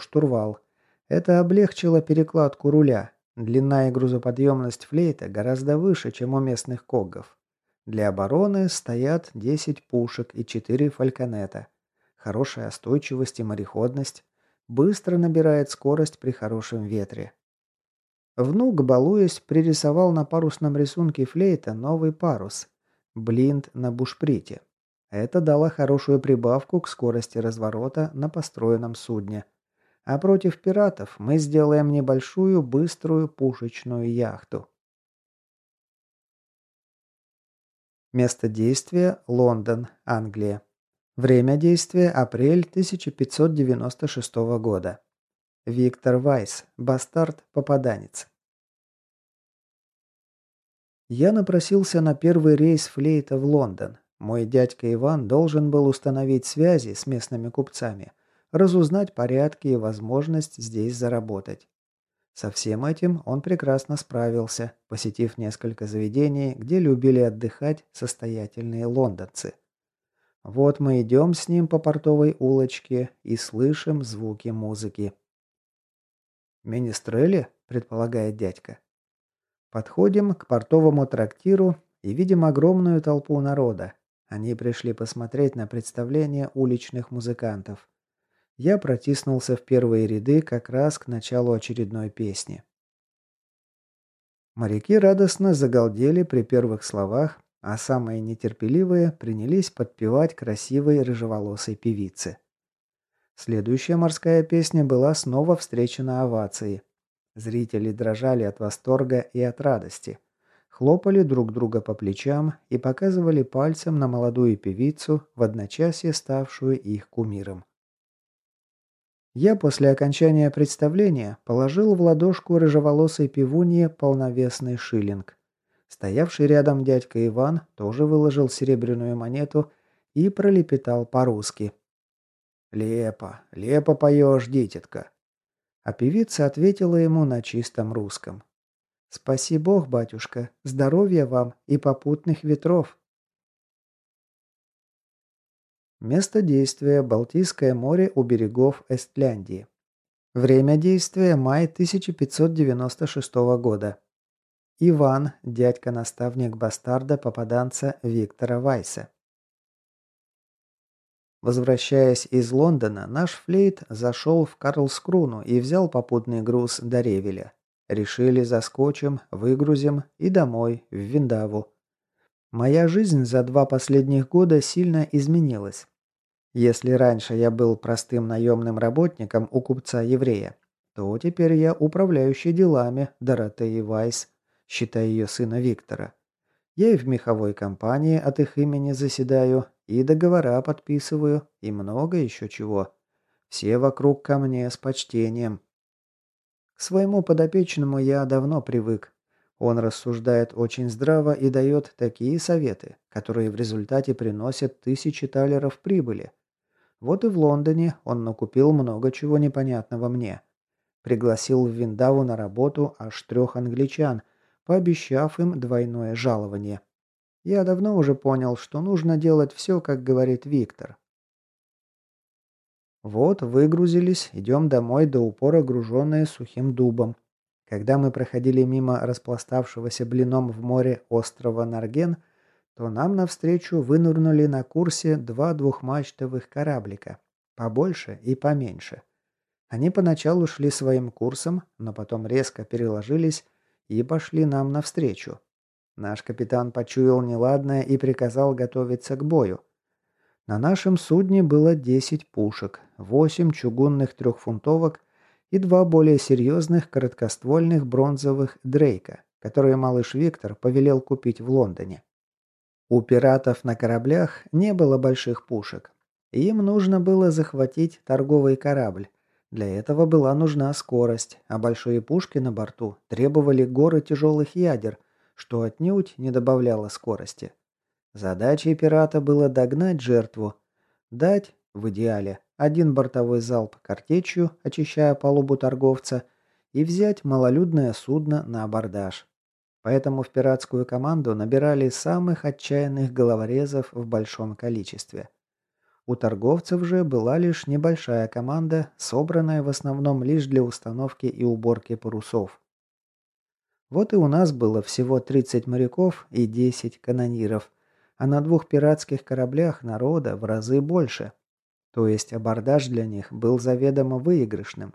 штурвал. Это облегчило перекладку руля. Длина и грузоподъемность флейта гораздо выше, чем у местных когов. Для обороны стоят 10 пушек и 4 фальконета. Хорошая остойчивость и мореходность. Быстро набирает скорость при хорошем ветре. Внук, балуясь, пририсовал на парусном рисунке флейта новый парус. Блинд на бушприте. Это дало хорошую прибавку к скорости разворота на построенном судне – а против пиратов мы сделаем небольшую быструю пушечную яхту. Место действия – Лондон, Англия. Время действия – апрель 1596 года. Виктор Вайс, бастард-попаданец. Я напросился на первый рейс флейта в Лондон. Мой дядька Иван должен был установить связи с местными купцами – разузнать порядки и возможность здесь заработать. Со всем этим он прекрасно справился, посетив несколько заведений, где любили отдыхать состоятельные лондонцы. Вот мы идем с ним по портовой улочке и слышим звуки музыки. «Министрели?» – предполагает дядька. Подходим к портовому трактиру и видим огромную толпу народа. Они пришли посмотреть на представление уличных музыкантов я протиснулся в первые ряды как раз к началу очередной песни. Моряки радостно загалдели при первых словах, а самые нетерпеливые принялись подпевать красивой рыжеволосой певице. Следующая морская песня была снова встречена овацией. Зрители дрожали от восторга и от радости. Хлопали друг друга по плечам и показывали пальцем на молодую певицу, в одночасье ставшую их кумиром. Я после окончания представления положил в ладошку рыжеволосой пивунье полновесный шиллинг. Стоявший рядом дядька Иван тоже выложил серебряную монету и пролепетал по-русски. «Лепо, лепо поешь, дитятка!» А певица ответила ему на чистом русском. «Спаси Бог, батюшка, здоровья вам и попутных ветров!» Место действия – Балтийское море у берегов Эстляндии. Время действия – май 1596 года. Иван – дядька-наставник бастарда-попаданца Виктора Вайса. Возвращаясь из Лондона, наш флейт зашел в Карлскруну и взял попутный груз до Ревеля. Решили заскочим, выгрузим и домой, в Виндаву. Моя жизнь за два последних года сильно изменилась. Если раньше я был простым наемным работником у купца-еврея, то теперь я управляющий делами Доротеи Вайс, считая ее сына Виктора. Я и в меховой компании от их имени заседаю, и договора подписываю, и много еще чего. Все вокруг ко мне с почтением. К своему подопечному я давно привык. Он рассуждает очень здраво и дает такие советы, которые в результате приносят тысячи талеров прибыли. Вот и в Лондоне он накупил много чего непонятного мне. Пригласил в Виндаву на работу аж трех англичан, пообещав им двойное жалование. Я давно уже понял, что нужно делать все, как говорит Виктор. Вот, выгрузились, идем домой до упора, груженные сухим дубом. Когда мы проходили мимо распластавшегося блином в море острова Нарген – то нам навстречу вынырнули на курсе два двухмачтовых кораблика, побольше и поменьше. Они поначалу шли своим курсом, но потом резко переложились и пошли нам навстречу. Наш капитан почуял неладное и приказал готовиться к бою. На нашем судне было 10 пушек, 8 чугунных трехфунтовок и два более серьезных короткоствольных бронзовых «Дрейка», которые малыш Виктор повелел купить в Лондоне. У пиратов на кораблях не было больших пушек. Им нужно было захватить торговый корабль. Для этого была нужна скорость, а большие пушки на борту требовали горы тяжелых ядер, что отнюдь не добавляло скорости. Задачей пирата было догнать жертву, дать, в идеале, один бортовой залп картечью, очищая палубу торговца, и взять малолюдное судно на абордаж. Поэтому в пиратскую команду набирали самых отчаянных головорезов в большом количестве. У торговцев же была лишь небольшая команда, собранная в основном лишь для установки и уборки парусов. Вот и у нас было всего 30 моряков и 10 канониров, а на двух пиратских кораблях народа в разы больше. То есть абордаж для них был заведомо выигрышным.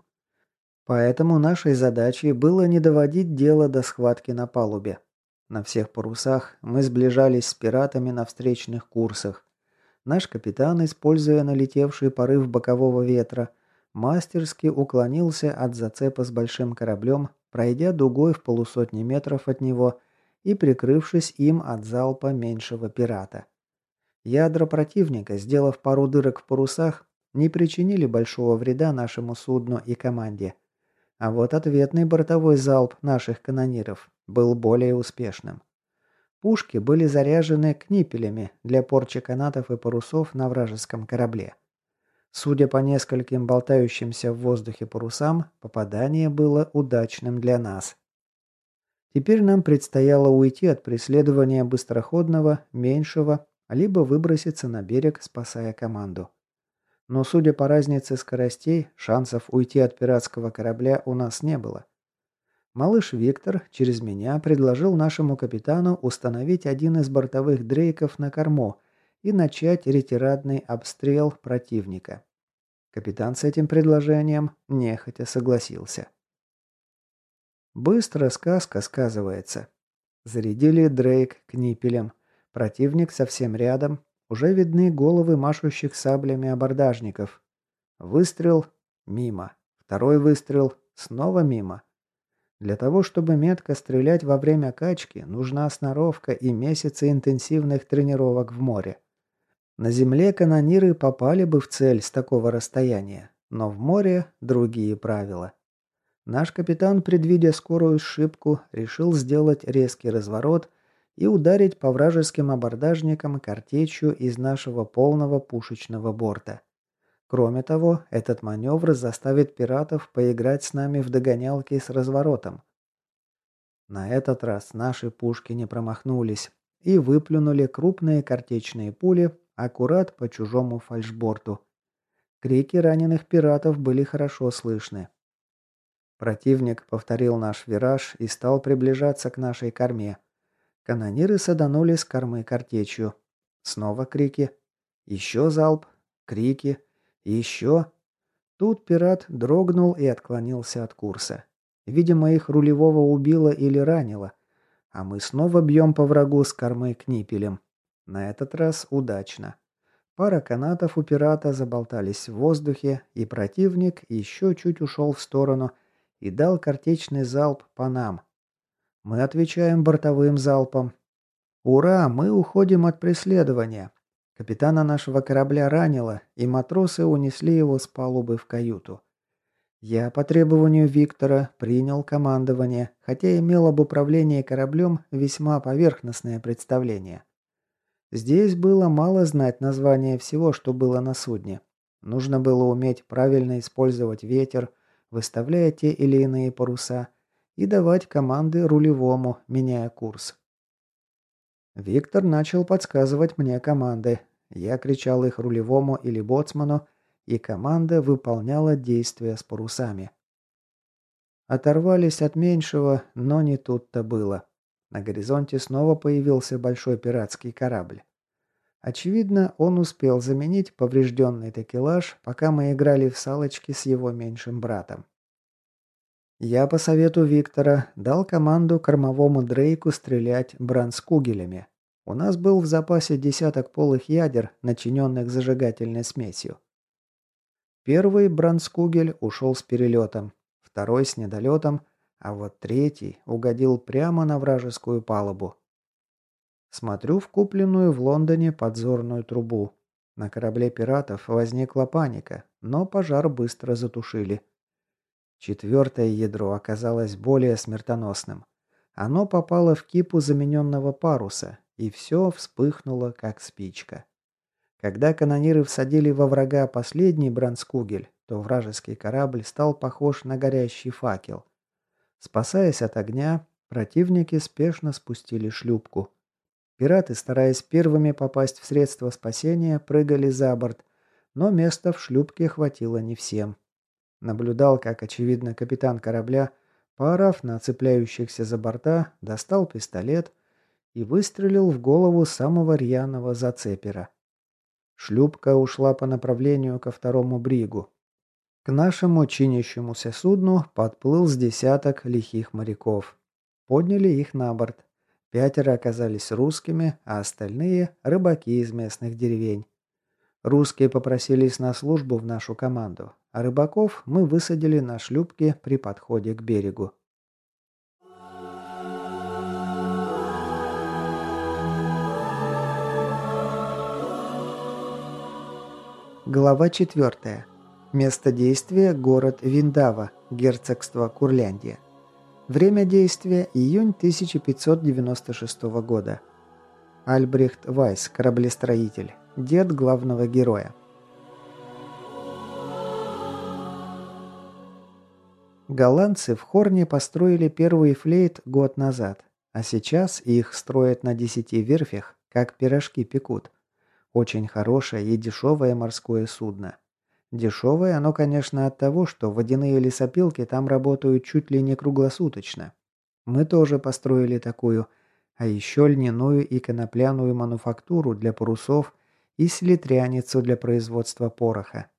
Поэтому нашей задачей было не доводить дело до схватки на палубе. На всех парусах мы сближались с пиратами на встречных курсах. Наш капитан, используя налетевший порыв бокового ветра, мастерски уклонился от зацепа с большим кораблем, пройдя дугой в полусотни метров от него и прикрывшись им от залпа меньшего пирата. Ядра противника, сделав пару дырок в парусах, не причинили большого вреда нашему судну и команде – а вот ответный бортовой залп наших канониров был более успешным. Пушки были заряжены книпелями для порчи канатов и парусов на вражеском корабле. Судя по нескольким болтающимся в воздухе парусам, попадание было удачным для нас. Теперь нам предстояло уйти от преследования быстроходного, меньшего, либо выброситься на берег, спасая команду. Но судя по разнице скоростей, шансов уйти от пиратского корабля у нас не было. Малыш Виктор через меня предложил нашему капитану установить один из бортовых дрейков на корму и начать ретирадный обстрел противника. Капитан с этим предложением нехотя согласился. Быстро сказка сказывается. Зарядили Дрейк к ниппелям. Противник совсем рядом, уже видны головы машущих саблями абордажников. Выстрел – мимо. Второй выстрел – снова мимо. Для того, чтобы метко стрелять во время качки, нужна сноровка и месяцы интенсивных тренировок в море. На земле канониры попали бы в цель с такого расстояния, но в море другие правила. Наш капитан, предвидя скорую ошибку, решил сделать резкий разворот и ударить по вражеским абордажникам картечью из нашего полного пушечного борта. Кроме того, этот маневр заставит пиратов поиграть с нами в догонялки с разворотом. На этот раз наши пушки не промахнулись и выплюнули крупные картечные пули аккурат по чужому фальшборту. Крики раненых пиратов были хорошо слышны. Противник повторил наш вираж и стал приближаться к нашей корме. Канониры саданули с кормы картечью. Снова крики. Еще залп. Крики. Еще. Тут пират дрогнул и отклонился от курса. Видимо, их рулевого убило или ранило. А мы снова бьем по врагу с кормы книпелем. На этот раз удачно. Пара канатов у пирата заболтались в воздухе, и противник еще чуть ушел в сторону и дал картечный залп по нам – мы отвечаем бортовым залпом. Ура, мы уходим от преследования. Капитана нашего корабля ранило, и матросы унесли его с палубы в каюту. Я по требованию Виктора принял командование, хотя имел об управлении кораблем весьма поверхностное представление. Здесь было мало знать название всего, что было на судне. Нужно было уметь правильно использовать ветер, выставляя те или иные паруса, и давать команды рулевому, меняя курс. Виктор начал подсказывать мне команды. Я кричал их рулевому или боцману, и команда выполняла действия с парусами. Оторвались от меньшего, но не тут-то было. На горизонте снова появился большой пиратский корабль. Очевидно, он успел заменить поврежденный текелаж, пока мы играли в салочки с его меньшим братом. Я по совету Виктора дал команду кормовому Дрейку стрелять бранскугелями. У нас был в запасе десяток полых ядер, начиненных зажигательной смесью. Первый бранскугель ушел с перелетом, второй с недолетом, а вот третий угодил прямо на вражескую палубу. Смотрю в купленную в Лондоне подзорную трубу. На корабле пиратов возникла паника, но пожар быстро затушили. Четвертое ядро оказалось более смертоносным. Оно попало в кипу замененного паруса, и все вспыхнуло, как спичка. Когда канониры всадили во врага последний бранскугель, то вражеский корабль стал похож на горящий факел. Спасаясь от огня, противники спешно спустили шлюпку. Пираты, стараясь первыми попасть в средства спасения, прыгали за борт, но места в шлюпке хватило не всем. Наблюдал, как, очевидно, капитан корабля, парав на цепляющихся за борта, достал пистолет и выстрелил в голову самого рьяного зацепера. Шлюпка ушла по направлению ко второму бригу. К нашему чинящемуся судну подплыл с десяток лихих моряков. Подняли их на борт. Пятеро оказались русскими, а остальные – рыбаки из местных деревень. Русские попросились на службу в нашу команду, а рыбаков мы высадили на шлюпке при подходе к берегу. Глава 4. Место действия – город Виндава, герцогство Курляндия. Время действия – июнь 1596 года. Альбрехт Вайс, кораблестроитель, дед главного героя. Голландцы в Хорне построили первый флейт год назад, а сейчас их строят на десяти верфях, как пирожки пекут. Очень хорошее и дешевое морское судно. Дешевое оно, конечно, от того, что водяные лесопилки там работают чуть ли не круглосуточно. Мы тоже построили такую, а еще льняную и конопляную мануфактуру для парусов и селитряницу для производства пороха.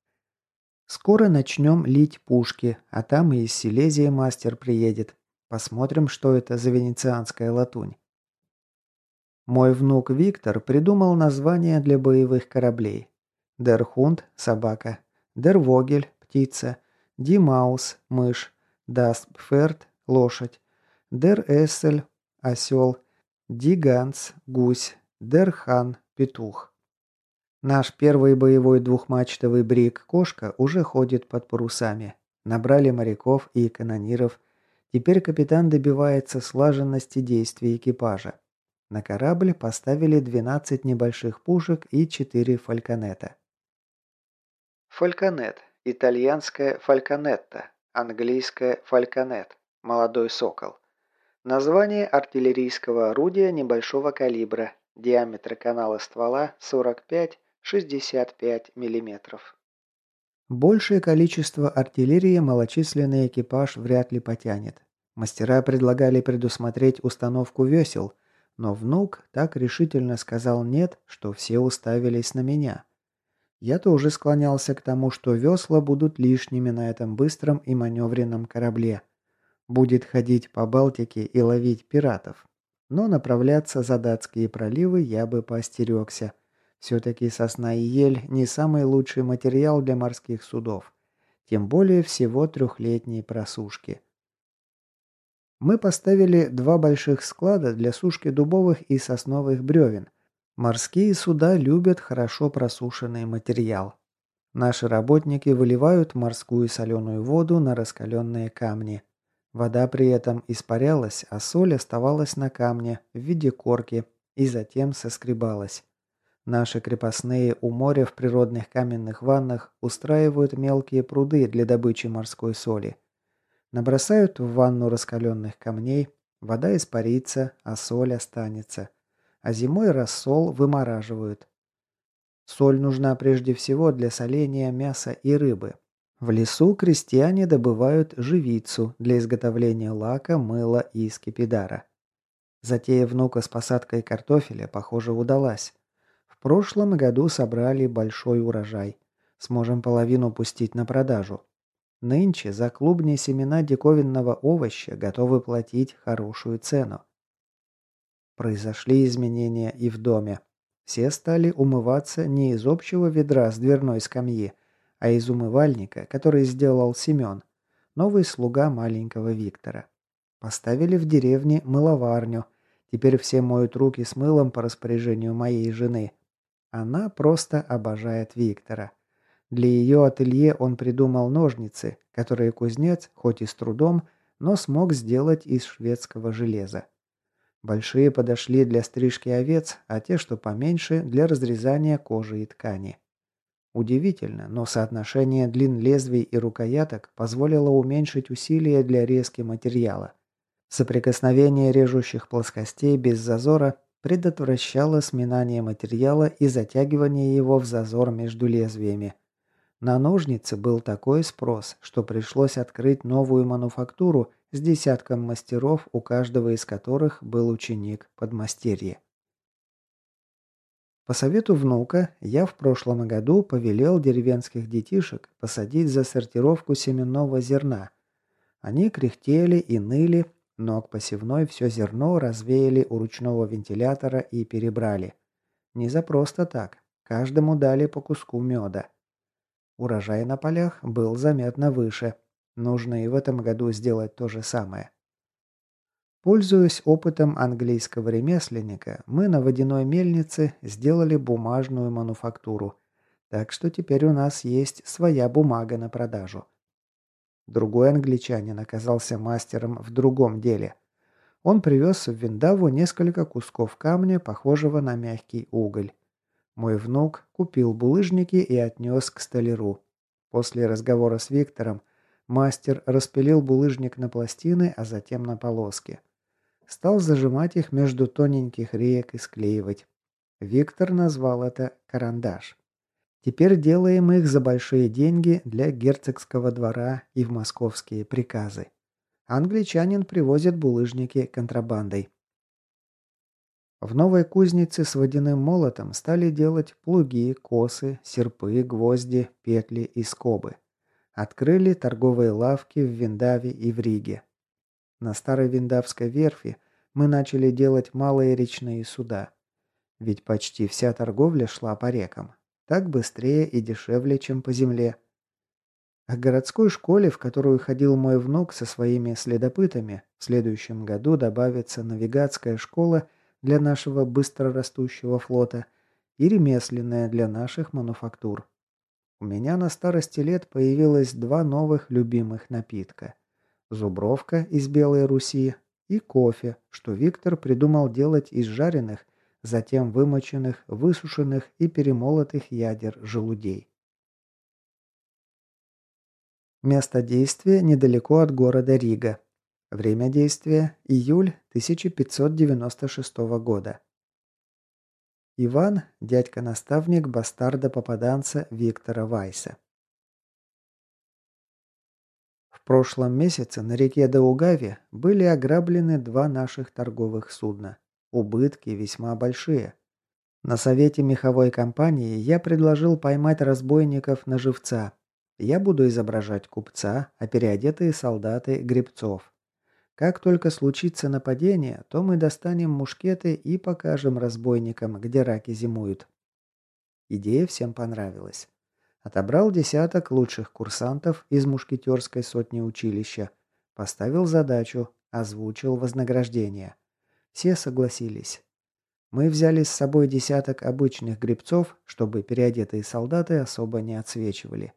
Скоро начнем лить пушки, а там и из Силезии мастер приедет. Посмотрим, что это за венецианская латунь. Мой внук Виктор придумал название для боевых кораблей. Дерхунд – собака, Дервогель – птица, Димаус – мышь, даспферд – лошадь, Дер-Эссель – осел, Диганс – гусь, Дерхан – петух. Наш первый боевой двухмачтовый брик «Кошка» уже ходит под парусами. Набрали моряков и канониров. Теперь капитан добивается слаженности действий экипажа. На корабль поставили 12 небольших пушек и 4 фальконета. Фальконет. Итальянское фальконетто. Английское фальконет. Молодой сокол. Название артиллерийского орудия небольшого калибра, диаметр канала ствола 45 65 мм. Большее количество артиллерии малочисленный экипаж вряд ли потянет. Мастера предлагали предусмотреть установку весел, но внук так решительно сказал «нет», что все уставились на меня. Я тоже склонялся к тому, что весла будут лишними на этом быстром и маневренном корабле. Будет ходить по Балтике и ловить пиратов. Но направляться за датские проливы я бы поостерегся. Все-таки сосна и ель не самый лучший материал для морских судов, тем более всего трехлетней просушки. Мы поставили два больших склада для сушки дубовых и сосновых бревен. Морские суда любят хорошо просушенный материал. Наши работники выливают морскую соленую воду на раскаленные камни. Вода при этом испарялась, а соль оставалась на камне в виде корки и затем соскребалась. Наши крепостные у моря в природных каменных ваннах устраивают мелкие пруды для добычи морской соли. Набросают в ванну раскаленных камней, вода испарится, а соль останется. А зимой рассол вымораживают. Соль нужна прежде всего для соления мяса и рыбы. В лесу крестьяне добывают живицу для изготовления лака, мыла и скипидара. Затея внука с посадкой картофеля, похоже, удалась. В прошлом году собрали большой урожай. Сможем половину пустить на продажу. Нынче за клубни семена диковинного овоща готовы платить хорошую цену. Произошли изменения и в доме. Все стали умываться не из общего ведра с дверной скамьи, а из умывальника, который сделал Семен, новый слуга маленького Виктора. Поставили в деревне мыловарню. Теперь все моют руки с мылом по распоряжению моей жены. Она просто обожает Виктора. Для ее ателье он придумал ножницы, которые кузнец, хоть и с трудом, но смог сделать из шведского железа. Большие подошли для стрижки овец, а те, что поменьше, для разрезания кожи и ткани. Удивительно, но соотношение длин лезвий и рукояток позволило уменьшить усилия для резки материала. Соприкосновение режущих плоскостей без зазора предотвращало сминание материала и затягивание его в зазор между лезвиями. На ножницы был такой спрос, что пришлось открыть новую мануфактуру с десятком мастеров, у каждого из которых был ученик подмастерье. По совету внука я в прошлом году повелел деревенских детишек посадить за сортировку семенного зерна. Они кряхтели и ныли, но к посевной все зерно развеяли у ручного вентилятора и перебрали. Не за просто так. Каждому дали по куску меда. Урожай на полях был заметно выше. Нужно и в этом году сделать то же самое. Пользуясь опытом английского ремесленника, мы на водяной мельнице сделали бумажную мануфактуру. Так что теперь у нас есть своя бумага на продажу. Другой англичанин оказался мастером в другом деле. Он привез в Виндаву несколько кусков камня, похожего на мягкий уголь. Мой внук купил булыжники и отнес к столяру. После разговора с Виктором мастер распилил булыжник на пластины, а затем на полоски. Стал зажимать их между тоненьких реек и склеивать. Виктор назвал это «карандаш». Теперь делаем их за большие деньги для герцогского двора и в московские приказы. Англичанин привозит булыжники контрабандой. В новой кузнице с водяным молотом стали делать плуги, косы, серпы, гвозди, петли и скобы. Открыли торговые лавки в Виндаве и в Риге. На старой Виндавской верфи мы начали делать малые речные суда. Ведь почти вся торговля шла по рекам. Так быстрее и дешевле, чем по земле. А О городской школе, в которую ходил мой внук со своими следопытами, в следующем году добавится навигатская школа для нашего быстрорастущего флота и ремесленная для наших мануфактур. У меня на старости лет появилось два новых любимых напитка. Зубровка из Белой Руси и кофе, что Виктор придумал делать из жареных затем вымоченных, высушенных и перемолотых ядер желудей. Место действия недалеко от города Рига. Время действия – июль 1596 года. Иван – дядька-наставник бастарда-попаданца Виктора Вайса. В прошлом месяце на реке Даугаве были ограблены два наших торговых судна. Убытки весьма большие. На совете меховой компании я предложил поймать разбойников на живца. Я буду изображать купца, а переодетые солдаты – гребцов. Как только случится нападение, то мы достанем мушкеты и покажем разбойникам, где раки зимуют. Идея всем понравилась. Отобрал десяток лучших курсантов из мушкетерской сотни училища, поставил задачу, озвучил вознаграждение. Все согласились. Мы взяли с собой десяток обычных грибцов, чтобы переодетые солдаты особо не отсвечивали.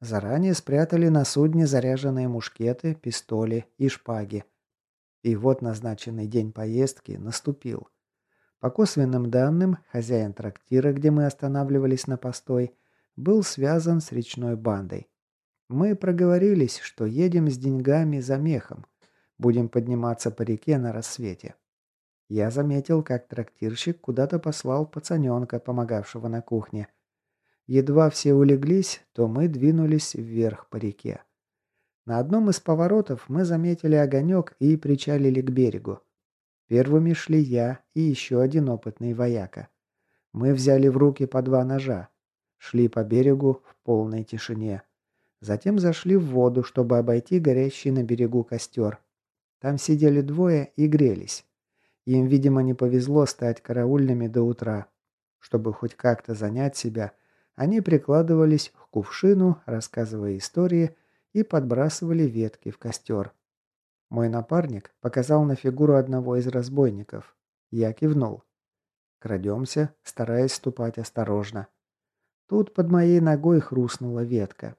Заранее спрятали на судне заряженные мушкеты, пистоли и шпаги. И вот назначенный день поездки наступил. По косвенным данным, хозяин трактира, где мы останавливались на постой, был связан с речной бандой. Мы проговорились, что едем с деньгами за мехом. Будем подниматься по реке на рассвете. Я заметил, как трактирщик куда-то послал пацаненка, помогавшего на кухне. Едва все улеглись, то мы двинулись вверх по реке. На одном из поворотов мы заметили огонек и причалили к берегу. Первыми шли я и еще один опытный вояка. Мы взяли в руки по два ножа. Шли по берегу в полной тишине. Затем зашли в воду, чтобы обойти горящий на берегу костер. Там сидели двое и грелись. Им, видимо, не повезло стать караульными до утра. Чтобы хоть как-то занять себя, они прикладывались к кувшину, рассказывая истории, и подбрасывали ветки в костер. Мой напарник показал на фигуру одного из разбойников. Я кивнул. Крадемся, стараясь ступать осторожно. Тут под моей ногой хрустнула ветка.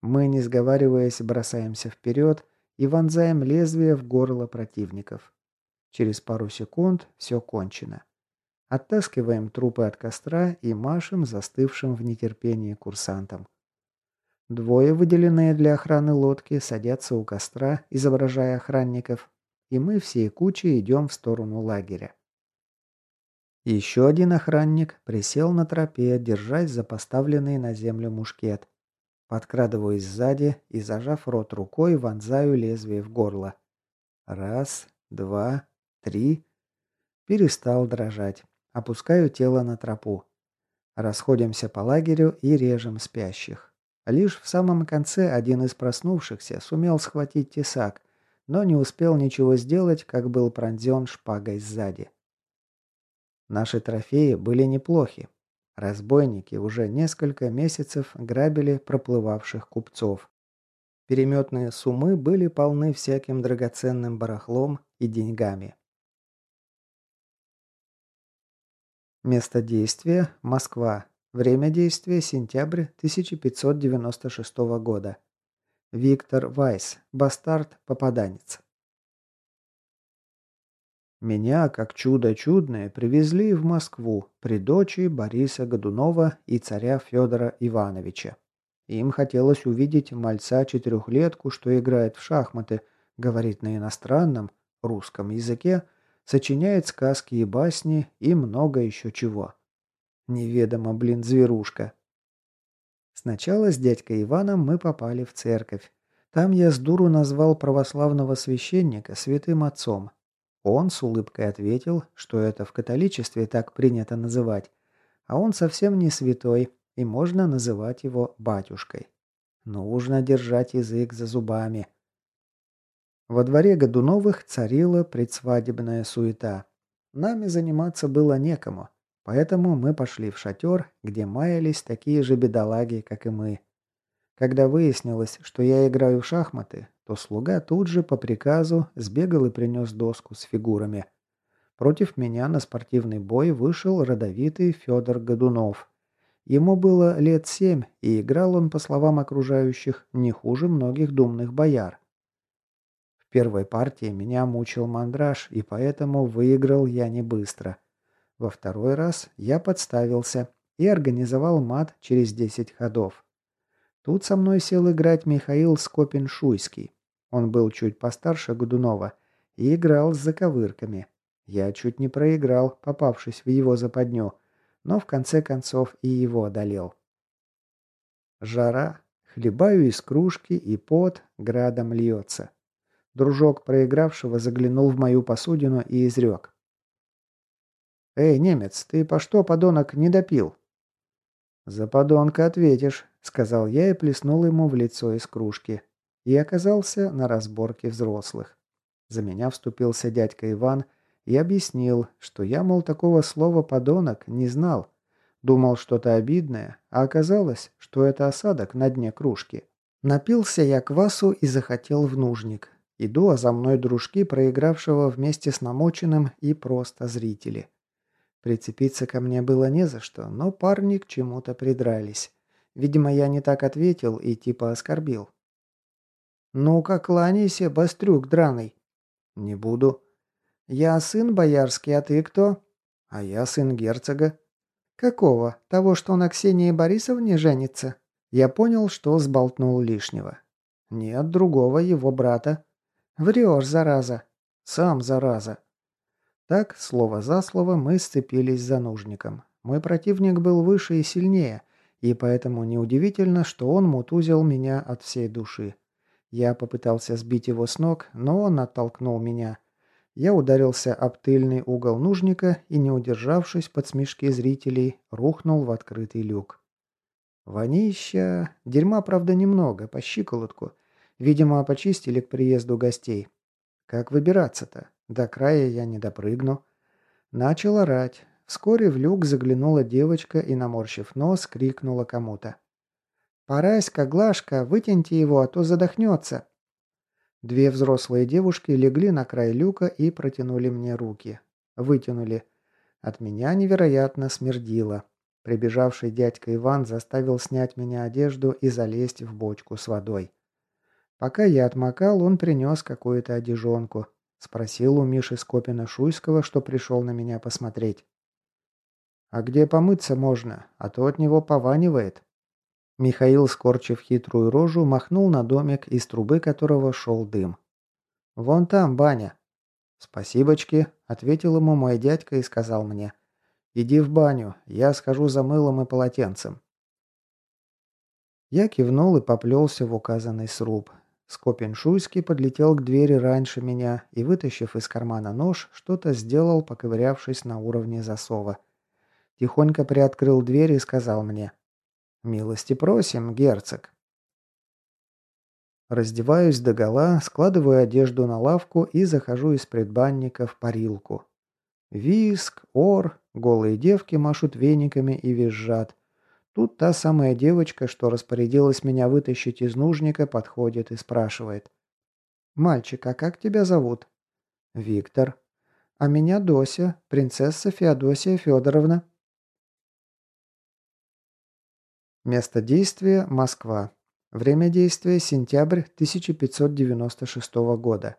Мы, не сговариваясь, бросаемся вперед и вонзаем лезвие в горло противников. Через пару секунд все кончено. Оттаскиваем трупы от костра и машем застывшим в нетерпении курсантам. Двое, выделенные для охраны лодки, садятся у костра, изображая охранников, и мы всей кучей идем в сторону лагеря. Еще один охранник присел на тропе, держась за поставленный на землю мушкет. Подкрадываюсь сзади и, зажав рот рукой, вонзаю лезвие в горло. Раз, два, три. Перестал дрожать. Опускаю тело на тропу. Расходимся по лагерю и режем спящих. Лишь в самом конце один из проснувшихся сумел схватить тесак, но не успел ничего сделать, как был пронзен шпагой сзади. Наши трофеи были неплохи. Разбойники уже несколько месяцев грабили проплывавших купцов. Переметные суммы были полны всяким драгоценным барахлом и деньгами. Место действия – Москва. Время действия – сентябрь 1596 года. Виктор Вайс. Бастард-попаданец. Меня, как чудо чудное, привезли в Москву при дочи Бориса Годунова и царя Федора Ивановича. Им хотелось увидеть мальца-четырехлетку, что играет в шахматы, говорит на иностранном, русском языке – сочиняет сказки и басни и много еще чего. Неведомо, блин, зверушка. Сначала с дядькой Иваном мы попали в церковь. Там я с дуру назвал православного священника святым отцом. Он с улыбкой ответил, что это в католичестве так принято называть, а он совсем не святой, и можно называть его батюшкой. Нужно держать язык за зубами. Во дворе Годуновых царила предсвадебная суета. Нами заниматься было некому, поэтому мы пошли в шатер, где маялись такие же бедолаги, как и мы. Когда выяснилось, что я играю в шахматы, то слуга тут же по приказу сбегал и принес доску с фигурами. Против меня на спортивный бой вышел родовитый Федор Годунов. Ему было лет семь, и играл он, по словам окружающих, не хуже многих думных бояр первой партии меня мучил мандраж, и поэтому выиграл я не быстро. Во второй раз я подставился и организовал мат через 10 ходов. Тут со мной сел играть Михаил Скопин-Шуйский. Он был чуть постарше Гудунова и играл с заковырками. Я чуть не проиграл, попавшись в его западню, но в конце концов и его одолел. Жара. Хлебаю из кружки, и пот градом льется. Дружок проигравшего заглянул в мою посудину и изрек. «Эй, немец, ты по что, подонок, не допил?» «За подонка ответишь», — сказал я и плеснул ему в лицо из кружки. И оказался на разборке взрослых. За меня вступился дядька Иван и объяснил, что я, мол, такого слова «подонок» не знал. Думал что-то обидное, а оказалось, что это осадок на дне кружки. Напился я квасу и захотел в нужник. Иду, а за мной дружки, проигравшего вместе с намоченным и просто зрители. Прицепиться ко мне было не за что, но парни к чему-то придрались. Видимо, я не так ответил и типа оскорбил. «Ну-ка, кланяйся, бастрюк драный!» «Не буду». «Я сын боярский, а ты кто?» «А я сын герцога». «Какого? Того, что на Ксении Борисовне женится?» Я понял, что сболтнул лишнего. «Нет, другого, его брата». Врешь, зараза. Сам, зараза. Так, слово за слово, мы сцепились за нужником. Мой противник был выше и сильнее, и поэтому неудивительно, что он мутузил меня от всей души. Я попытался сбить его с ног, но он оттолкнул меня. Я ударился об тыльный угол нужника и, не удержавшись под смешки зрителей, рухнул в открытый люк. Вонища... Дерьма, правда, немного, по щиколотку. Видимо, почистили к приезду гостей. Как выбираться-то? До края я не допрыгну. Начал орать. Вскоре в люк заглянула девочка и, наморщив нос, крикнула кому-то. «Параська, Глашка, вытяньте его, а то задохнется!» Две взрослые девушки легли на край люка и протянули мне руки. Вытянули. От меня невероятно смердило. Прибежавший дядька Иван заставил снять меня одежду и залезть в бочку с водой. Пока я отмокал, он принес какую-то одежонку. Спросил у Миши Скопина-Шуйского, что пришел на меня посмотреть. «А где помыться можно? А то от него пованивает». Михаил, скорчив хитрую рожу, махнул на домик, из трубы которого шел дым. «Вон там баня». «Спасибочки», — ответил ему мой дядька и сказал мне. «Иди в баню, я схожу за мылом и полотенцем». Я кивнул и поплелся в указанный сруб. Скопин-Шуйский подлетел к двери раньше меня и, вытащив из кармана нож, что-то сделал, поковырявшись на уровне засова. Тихонько приоткрыл дверь и сказал мне «Милости просим, герцог». Раздеваюсь догола, складываю одежду на лавку и захожу из предбанника в парилку. Виск, ор, голые девки машут вениками и визжат. Тут та самая девочка, что распорядилась меня вытащить из нужника, подходит и спрашивает. «Мальчик, а как тебя зовут?» «Виктор». «А меня Дося, принцесса Феодосия Федоровна». Место действия – Москва. Время действия – сентябрь 1596 года.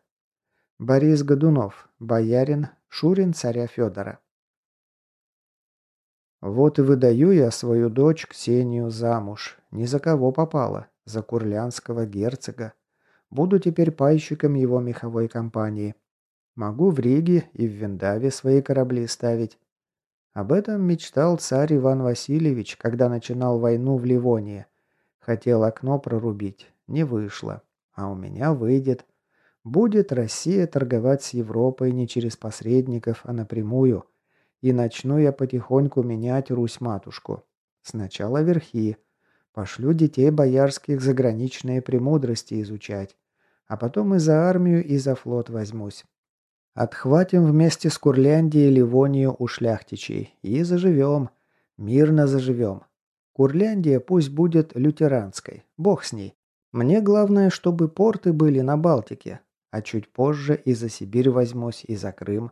Борис Годунов, боярин, Шурин царя Федора. Вот и выдаю я свою дочь Ксению замуж. Ни за кого попала. За курлянского герцога. Буду теперь пайщиком его меховой компании. Могу в Риге и в Виндаве свои корабли ставить. Об этом мечтал царь Иван Васильевич, когда начинал войну в Ливонии. Хотел окно прорубить. Не вышло. А у меня выйдет. Будет Россия торговать с Европой не через посредников, а напрямую – и начну я потихоньку менять Русь-матушку. Сначала верхи. Пошлю детей боярских заграничные премудрости изучать. А потом и за армию, и за флот возьмусь. Отхватим вместе с Курляндией Ливонию у шляхтичей. И заживем. Мирно заживем. Курляндия пусть будет лютеранской. Бог с ней. Мне главное, чтобы порты были на Балтике. А чуть позже и за Сибирь возьмусь, и за Крым.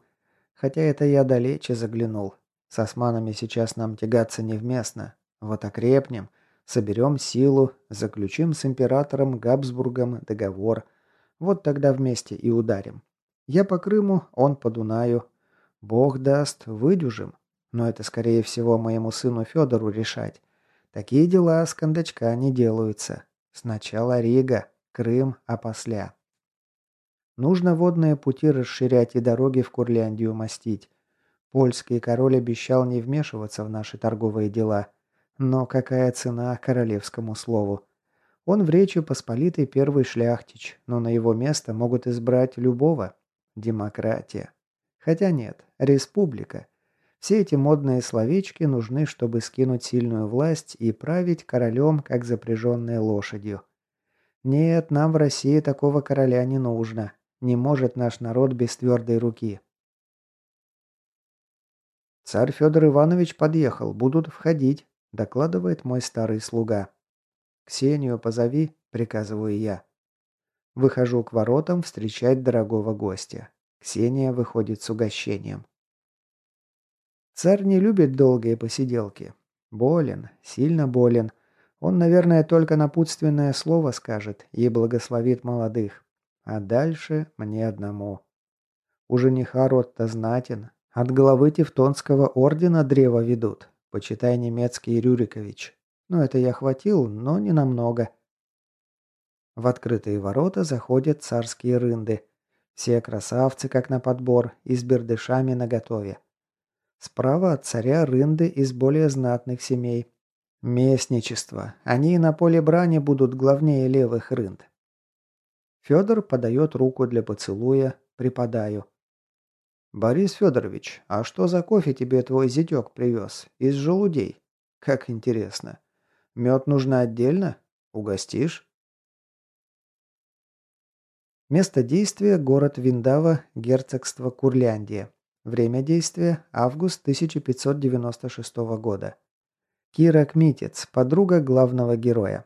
Хотя это я далече заглянул. С османами сейчас нам тягаться невместно. Вот окрепнем, соберем силу, заключим с императором Габсбургом договор. Вот тогда вместе и ударим. Я по Крыму, он по Дунаю. Бог даст, выдюжим. Но это, скорее всего, моему сыну Федору решать. Такие дела с кондачка не делаются. Сначала Рига, Крым, а после. Нужно водные пути расширять и дороги в Курляндию мастить. Польский король обещал не вмешиваться в наши торговые дела. Но какая цена королевскому слову? Он в Речи Посполитой первый шляхтич, но на его место могут избрать любого. Демократия. Хотя нет, республика. Все эти модные словечки нужны, чтобы скинуть сильную власть и править королем, как запряженной лошадью. Нет, нам в России такого короля не нужно. Не может наш народ без твердой руки. «Царь Федор Иванович подъехал, будут входить», – докладывает мой старый слуга. «Ксению позови», – приказываю я. Выхожу к воротам встречать дорогого гостя. Ксения выходит с угощением. Царь не любит долгие посиделки. Болен, сильно болен. Он, наверное, только напутственное слово скажет и благословит молодых. А дальше мне одному. У жениха род-то а знатен. От главы Тевтонского ордена древо ведут. Почитай немецкий Рюрикович. Но это я хватил, но не намного. В открытые ворота заходят царские рынды. Все красавцы, как на подбор, и с бердышами наготове. Справа от царя рынды из более знатных семей. Местничество. Они и на поле брани будут главнее левых рынд. Федор подает руку для поцелуя, припадаю. «Борис Федорович, а что за кофе тебе твой зятек привез? Из желудей? Как интересно. Мед нужно отдельно? Угостишь?» Место действия – город Виндава, герцогство Курляндия. Время действия – август 1596 года. Кира Кмитец, подруга главного героя.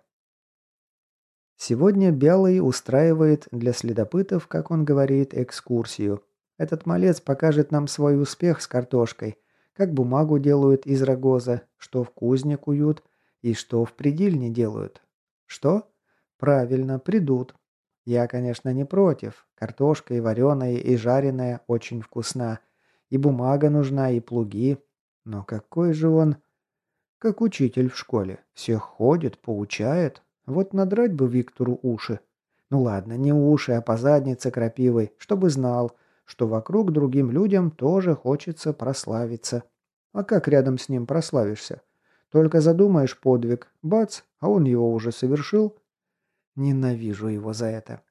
Сегодня Белый устраивает для следопытов, как он говорит, экскурсию. Этот малец покажет нам свой успех с картошкой, как бумагу делают из рогоза, что в кузне куют и что в предильне делают. Что? Правильно, придут. Я, конечно, не против. Картошка и вареная, и жареная очень вкусна. И бумага нужна, и плуги. Но какой же он... Как учитель в школе. Всех ходит, поучает, вот надрать бы Виктору уши. Ну ладно, не уши, а по заднице крапивой, чтобы знал, что вокруг другим людям тоже хочется прославиться. А как рядом с ним прославишься? Только задумаешь подвиг, бац, а он его уже совершил. Ненавижу его за это.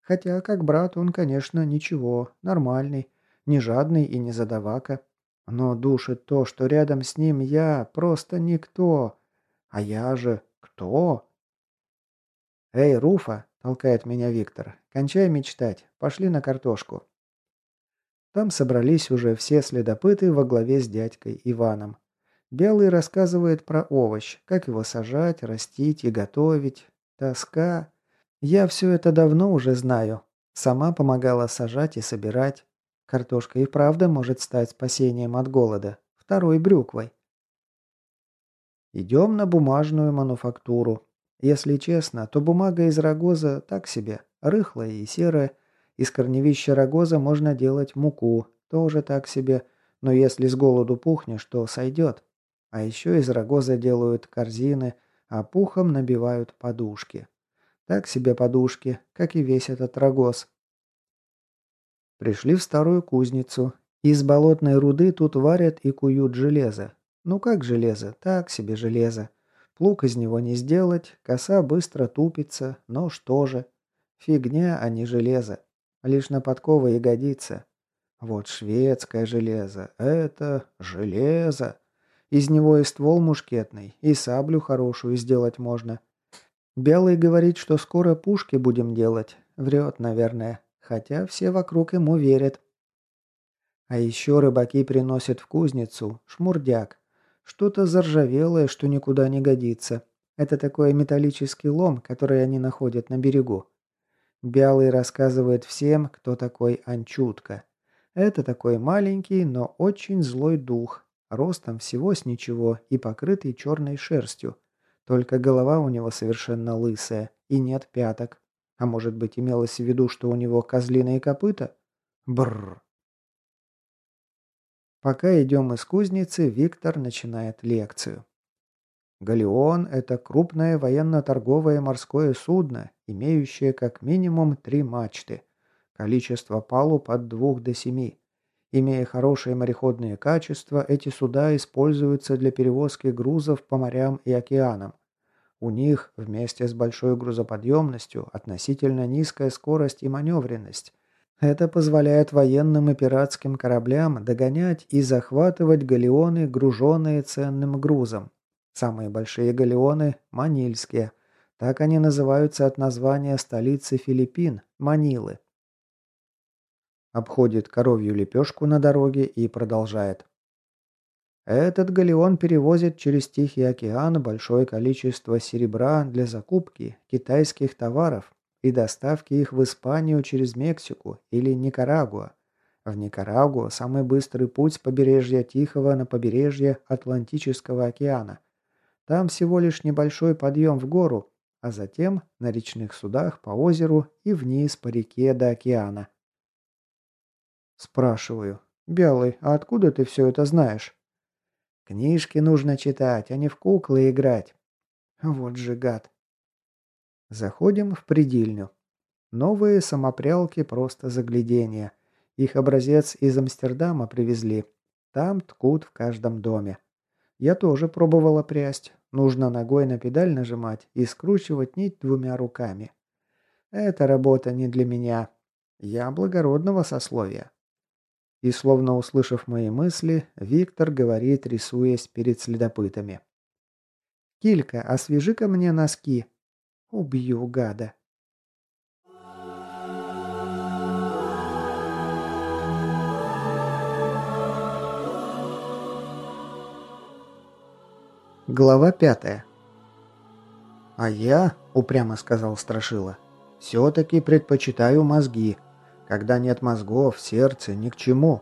Хотя, как брат, он, конечно, ничего, нормальный, не жадный и не задавака. Но душит то, что рядом с ним я просто никто. А я же кто? «Эй, Руфа!» – толкает меня Виктор. «Кончай мечтать. Пошли на картошку». Там собрались уже все следопыты во главе с дядькой Иваном. Белый рассказывает про овощ, как его сажать, растить и готовить. Тоска. Я все это давно уже знаю. Сама помогала сажать и собирать. Картошка и правда может стать спасением от голода. Второй брюквой. Идем на бумажную мануфактуру. Если честно, то бумага из рогоза так себе, рыхлая и серая. Из корневища рогоза можно делать муку, тоже так себе, но если с голоду пухнешь, то сойдет. А еще из рогоза делают корзины, а пухом набивают подушки. Так себе подушки, как и весь этот рогоз. Пришли в старую кузницу. Из болотной руды тут варят и куют железо. Ну как железо, так себе железо. Плуг из него не сделать, коса быстро тупится, но что же. Фигня, а не железо. Лишь на подковы и годится. Вот шведское железо. Это железо. Из него и ствол мушкетный, и саблю хорошую сделать можно. Белый говорит, что скоро пушки будем делать. Врет, наверное. Хотя все вокруг ему верят. А еще рыбаки приносят в кузницу шмурдяк, что-то заржавелое, что никуда не годится. Это такой металлический лом, который они находят на берегу. Бялый рассказывает всем, кто такой Анчутка. Это такой маленький, но очень злой дух, ростом всего с ничего и покрытый черной шерстью. Только голова у него совершенно лысая и нет пяток. А может быть имелось в виду, что у него козлиные копыта? Бррр. Пока идем из кузницы, Виктор начинает лекцию. «Галеон» — это крупное военно-торговое морское судно, имеющее как минимум три мачты. Количество палуб от двух до семи. Имея хорошие мореходные качества, эти суда используются для перевозки грузов по морям и океанам. У них, вместе с большой грузоподъемностью, относительно низкая скорость и маневренность, это позволяет военным и пиратским кораблям догонять и захватывать галеоны, груженные ценным грузом. Самые большие галеоны – манильские. Так они называются от названия столицы Филиппин – Манилы. Обходит коровью лепешку на дороге и продолжает. Этот галеон перевозит через Тихий океан большое количество серебра для закупки китайских товаров, и доставки их в Испанию через Мексику или Никарагуа. В Никарагуа самый быстрый путь с побережья Тихого на побережье Атлантического океана. Там всего лишь небольшой подъем в гору, а затем на речных судах по озеру и вниз по реке до океана. Спрашиваю. «Белый, а откуда ты все это знаешь?» «Книжки нужно читать, а не в куклы играть». «Вот же гад. Заходим в предельню. Новые самопрялки просто загляденье. Их образец из Амстердама привезли. Там ткут в каждом доме. Я тоже пробовала прясть. Нужно ногой на педаль нажимать и скручивать нить двумя руками. Эта работа не для меня. Я благородного сословия. И словно услышав мои мысли, Виктор говорит, рисуясь перед следопытами. «Килька, освежи-ка мне носки, Убью гада. Глава пятая. «А я, — упрямо сказал Страшила, — все-таки предпочитаю мозги. Когда нет мозгов, сердце ни к чему».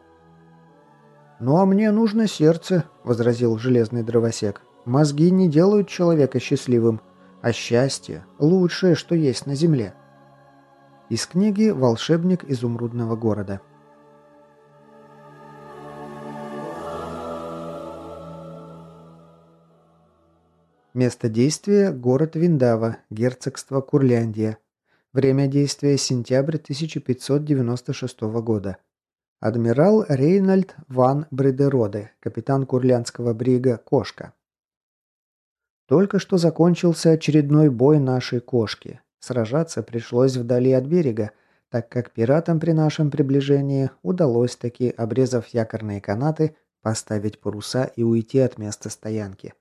«Ну а мне нужно сердце», — возразил железный дровосек. «Мозги не делают человека счастливым» а счастье – лучшее, что есть на земле. Из книги «Волшебник изумрудного города». Место действия – город Виндава, герцогство Курляндия. Время действия – сентябрь 1596 года. Адмирал Рейнольд ван Бредероде, капитан курлянского брига «Кошка». Только что закончился очередной бой нашей кошки. Сражаться пришлось вдали от берега, так как пиратам при нашем приближении удалось таки, обрезав якорные канаты, поставить паруса и уйти от места стоянки.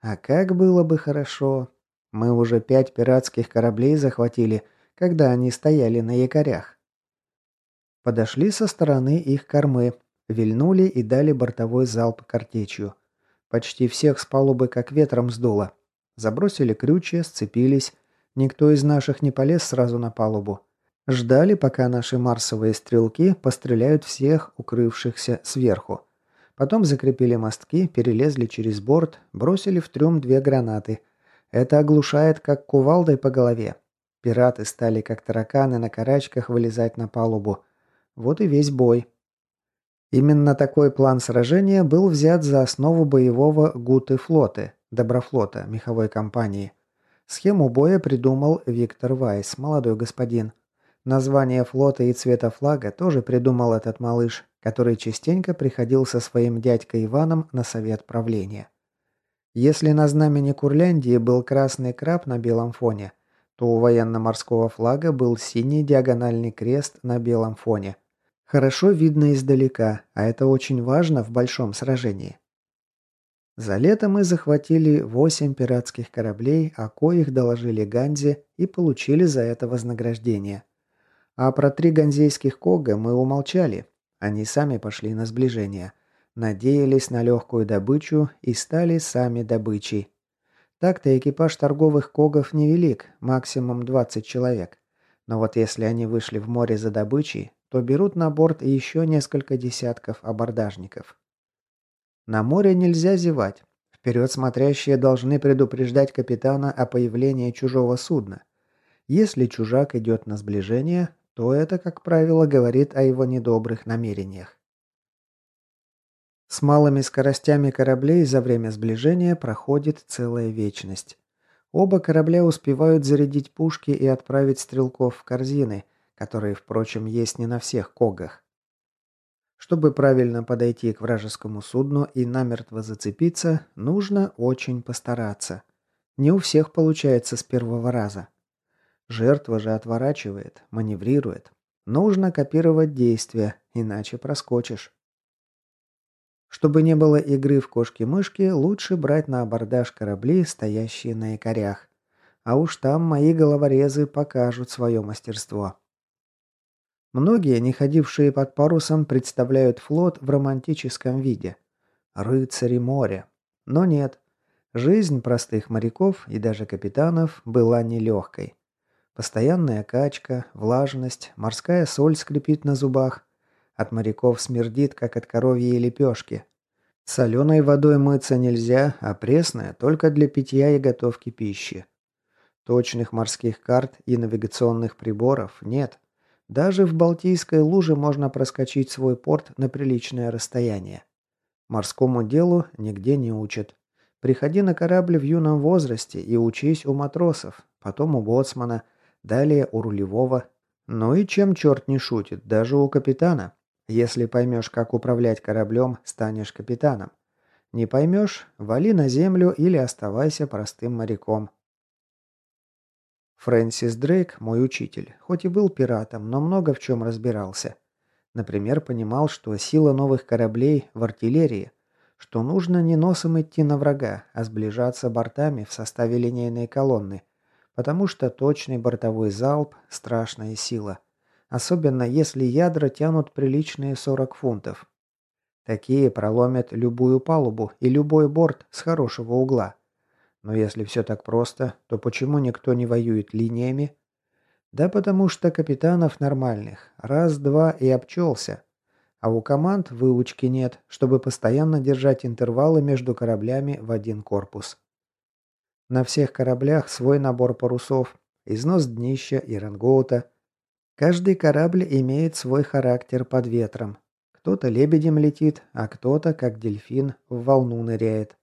А как было бы хорошо. Мы уже пять пиратских кораблей захватили, когда они стояли на якорях. Подошли со стороны их кормы, вильнули и дали бортовой залп картечью – Почти всех с палубы как ветром сдуло. Забросили крючья, сцепились. Никто из наших не полез сразу на палубу. Ждали, пока наши марсовые стрелки постреляют всех укрывшихся сверху. Потом закрепили мостки, перелезли через борт, бросили в трюм две гранаты. Это оглушает, как кувалдой по голове. Пираты стали, как тараканы, на карачках вылезать на палубу. Вот и весь бой. Именно такой план сражения был взят за основу боевого Гуты флоты, Доброфлота, меховой компании. Схему боя придумал Виктор Вайс, молодой господин. Название флота и цвета флага тоже придумал этот малыш, который частенько приходил со своим дядькой Иваном на совет правления. Если на знамени Курляндии был красный краб на белом фоне, то у военно-морского флага был синий диагональный крест на белом фоне – Хорошо видно издалека, а это очень важно в большом сражении. За лето мы захватили восемь пиратских кораблей, о коих доложили Ганзе и получили за это вознаграждение. А про три ганзейских кога мы умолчали. Они сами пошли на сближение. Надеялись на легкую добычу и стали сами добычей. Так-то экипаж торговых когов невелик, максимум 20 человек. Но вот если они вышли в море за добычей, то берут на борт еще несколько десятков абордажников. На море нельзя зевать. Вперед смотрящие должны предупреждать капитана о появлении чужого судна. Если чужак идет на сближение, то это, как правило, говорит о его недобрых намерениях. С малыми скоростями кораблей за время сближения проходит целая вечность. Оба корабля успевают зарядить пушки и отправить стрелков в корзины – которые, впрочем, есть не на всех когах. Чтобы правильно подойти к вражескому судну и намертво зацепиться, нужно очень постараться. Не у всех получается с первого раза. Жертва же отворачивает, маневрирует. Нужно копировать действия, иначе проскочишь. Чтобы не было игры в кошки-мышки, лучше брать на абордаж корабли, стоящие на якорях. А уж там мои головорезы покажут свое мастерство. Многие, не ходившие под парусом, представляют флот в романтическом виде. Рыцари моря. Но нет. Жизнь простых моряков и даже капитанов была нелегкой. Постоянная качка, влажность, морская соль скрипит на зубах. От моряков смердит, как от коровьей лепешки. Соленой водой мыться нельзя, а пресная только для питья и готовки пищи. Точных морских карт и навигационных приборов нет. Даже в Балтийской луже можно проскочить свой порт на приличное расстояние. Морскому делу нигде не учат. Приходи на корабль в юном возрасте и учись у матросов, потом у боцмана, далее у рулевого. Ну и чем черт не шутит, даже у капитана. Если поймешь, как управлять кораблем, станешь капитаном. Не поймешь – вали на землю или оставайся простым моряком. Фрэнсис Дрейк – мой учитель, хоть и был пиратом, но много в чем разбирался. Например, понимал, что сила новых кораблей в артиллерии, что нужно не носом идти на врага, а сближаться бортами в составе линейной колонны, потому что точный бортовой залп – страшная сила. Особенно если ядра тянут приличные 40 фунтов. Такие проломят любую палубу и любой борт с хорошего угла. Но если все так просто, то почему никто не воюет линиями? Да потому что капитанов нормальных раз-два и обчелся. А у команд выучки нет, чтобы постоянно держать интервалы между кораблями в один корпус. На всех кораблях свой набор парусов, износ днища и рангоута. Каждый корабль имеет свой характер под ветром. Кто-то лебедем летит, а кто-то, как дельфин, в волну ныряет.